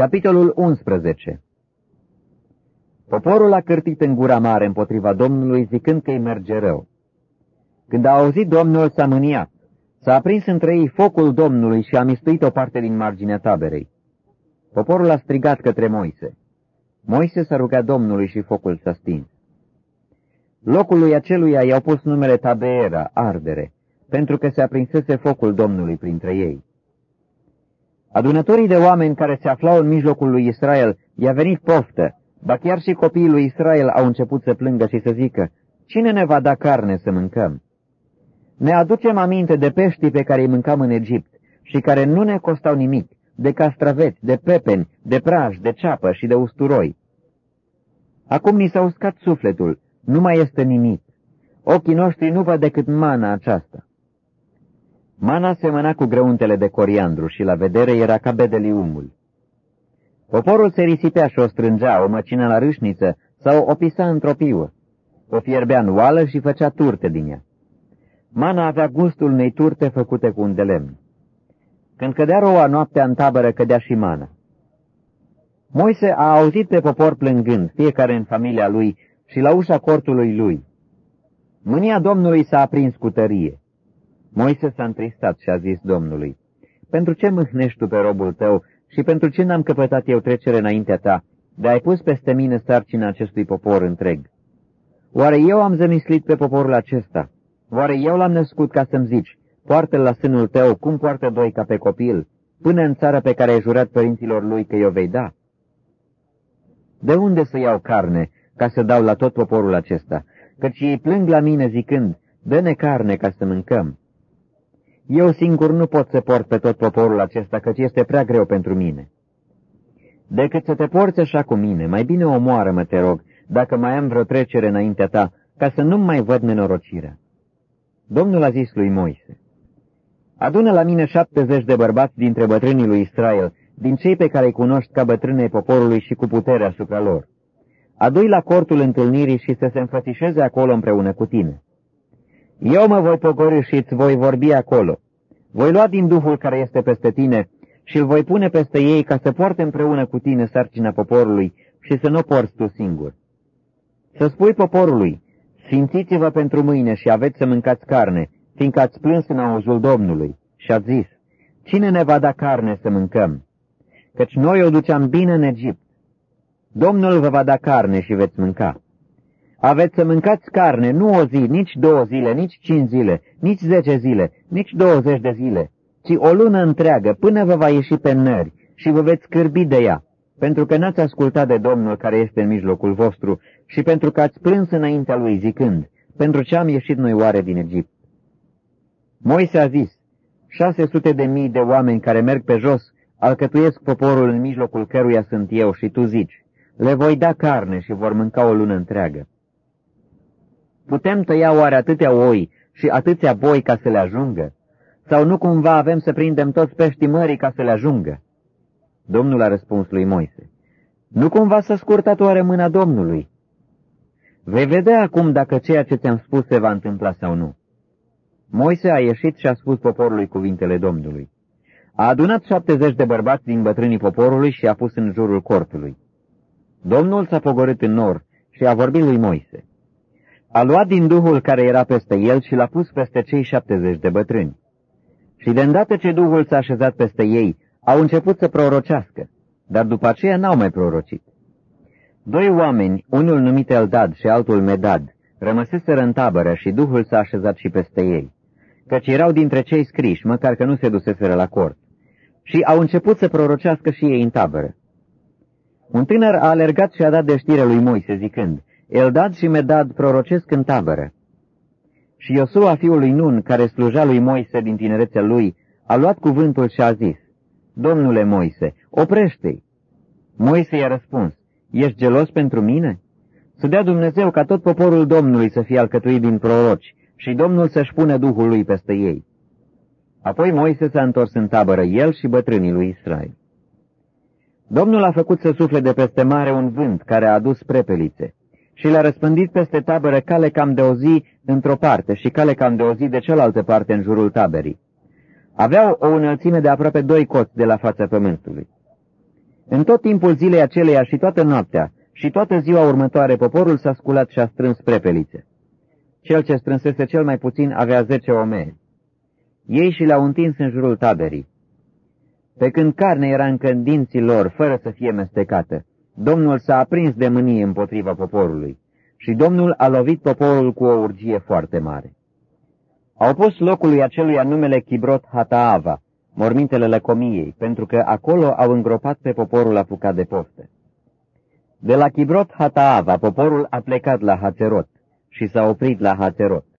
Capitolul 11 Poporul a cârtit în gura mare împotriva Domnului, zicând că îi merge rău. Când a auzit Domnul, s-a mâniat. S-a aprins între ei focul Domnului și a mistuit o parte din marginea taberei. Poporul a strigat către Moise. Moise s-a rugat Domnului și focul s-a stins. Locului aceluia i-au pus numele Tabeera, ardere, pentru că se aprinsese focul Domnului printre ei. Adunătorii de oameni care se aflau în mijlocul lui Israel i-a venit poftă, ba chiar și copiii lui Israel au început să plângă și să zică, Cine ne va da carne să mâncăm? Ne aducem aminte de peștii pe care îi mâncam în Egipt și care nu ne costau nimic, de castraveți, de pepeni, de praj, de ceapă și de usturoi. Acum ni s-a uscat sufletul, nu mai este nimic. Ochii noștri nu văd decât mana aceasta. Mana semăna cu grăuntele de coriandru și la vedere era ca bedeliumul. Poporul se risipea și o strângea, o măcină la râșniță sau o pisa într-o piuă. O fierbea în oală și făcea turte din ea. Mana avea gustul unei turte făcute cu un de lemn. Când cădea roa noaptea în tabără, cădea și mana. Moise a auzit pe popor plângând, fiecare în familia lui și la ușa cortului lui. Mânia Domnului s-a aprins cu tărie. Moise s-a întristat și a zis Domnului, Pentru ce mâhnești tu pe robul tău și pentru ce n-am căpătat eu trecere înaintea ta, de ai pus peste mine sarcina acestui popor întreg? Oare eu am zămislit pe poporul acesta? Oare eu l-am născut ca să-mi zici, poartă-l la sânul tău, cum poartă doi ca pe copil, până în țara pe care ai jurat părinților lui că i-o vei da? De unde să iau carne ca să dau la tot poporul acesta? Căci ei plâng la mine zicând, dă-ne carne ca să mâncăm. Eu singur nu pot să port pe tot poporul acesta, căci este prea greu pentru mine. Decât să te porți așa cu mine, mai bine omoară-mă, te rog, dacă mai am vreo trecere înaintea ta, ca să nu mai văd nenorocirea. Domnul a zis lui Moise, Adună la mine șaptezeci de bărbați dintre bătrânii lui Israel, din cei pe care îi cunoști ca bătrânei poporului și cu putere asupra lor. Adui la cortul întâlnirii și să se înfățișeze acolo împreună cu tine. Eu mă voi pogori și îți voi vorbi acolo. Voi lua din Duhul care este peste tine și îl voi pune peste ei ca să poarte împreună cu tine sarcina poporului și să nu porți tu singur. Să spui poporului, Sfințiți-vă pentru mâine și aveți să mâncați carne, fiindcă ați plâns în auzul Domnului. Și ați zis, cine ne va da carne să mâncăm? Căci noi o duceam bine în Egipt. Domnul vă va da carne și veți mânca. Aveți să mâncați carne nu o zi, nici două zile, nici cinci zile, nici zece zile, nici douăzeci de zile, ci o lună întreagă, până vă va ieși pe nări și vă veți scârbi de ea, pentru că n-ați ascultat de Domnul care este în mijlocul vostru și pentru că ați plâns înaintea lui zicând, pentru ce am ieșit noi oare din Egipt? Moise a zis, șase sute de mii de oameni care merg pe jos alcătuiesc poporul în mijlocul căruia sunt eu și tu zici, le voi da carne și vor mânca o lună întreagă. Putem tăia oare atâtea oi și atâția boi ca să le ajungă? Sau nu cumva avem să prindem toți peștii mării ca să le ajungă? Domnul a răspuns lui Moise, Nu cumva să scurtat oare mâna Domnului? Vei vedea acum dacă ceea ce ți-am spus se va întâmpla sau nu. Moise a ieșit și a spus poporului cuvintele Domnului. A adunat șaptezeci de bărbați din bătrânii poporului și a pus în jurul cortului. Domnul s-a pogorât în nor și a vorbit lui Moise. A luat din Duhul care era peste el și l-a pus peste cei șaptezeci de bătrâni. Și de îndată ce Duhul s-a așezat peste ei, au început să prorocească, dar după aceea n-au mai prorocit. Doi oameni, unul numit Eldad și altul Medad, rămăseseră în tabără și Duhul s-a așezat și peste ei, căci erau dintre cei scriși, măcar că nu se duseseră la cort, și au început să prorocească și ei în tabără. Un tânăr a alergat și a dat de știre lui Moise, zicând, Eldad și Medad prorocesc în tabără. Și Iosua, fiul lui Nun, care sluja lui Moise din tinerețea lui, a luat cuvântul și a zis, Domnule Moise, oprește-i! Moise i-a răspuns, Ești gelos pentru mine? Să dea Dumnezeu ca tot poporul Domnului să fie alcătuit din proroci și Domnul să-și pune Duhul lui peste ei. Apoi Moise s-a întors în tabără, el și bătrânii lui Israel. Domnul a făcut să sufle de peste mare un vânt care a adus prepelițe și le-a răspândit peste tabără cale cam de o zi într-o parte și cale cam de o zi de cealaltă parte în jurul taberii. Aveau o înălțime de aproape doi coți de la fața pământului. În tot timpul zilei aceleia și toată noaptea și toată ziua următoare poporul s-a sculat și a strâns prepelițe. Cel ce strânsese cel mai puțin avea zece omeri. Ei și le-au întins în jurul taberii. Pe când carne era încă în dinții lor, fără să fie mestecată, Domnul s-a aprins de mânie împotriva poporului și Domnul a lovit poporul cu o urgie foarte mare. Au pus locului acelui numele Chibrot Hataava, mormintele lăcomiei, pentru că acolo au îngropat pe poporul apucat de poftă. De la Chibrot Hataava, poporul a plecat la Hațerot și s-a oprit la Hațerot.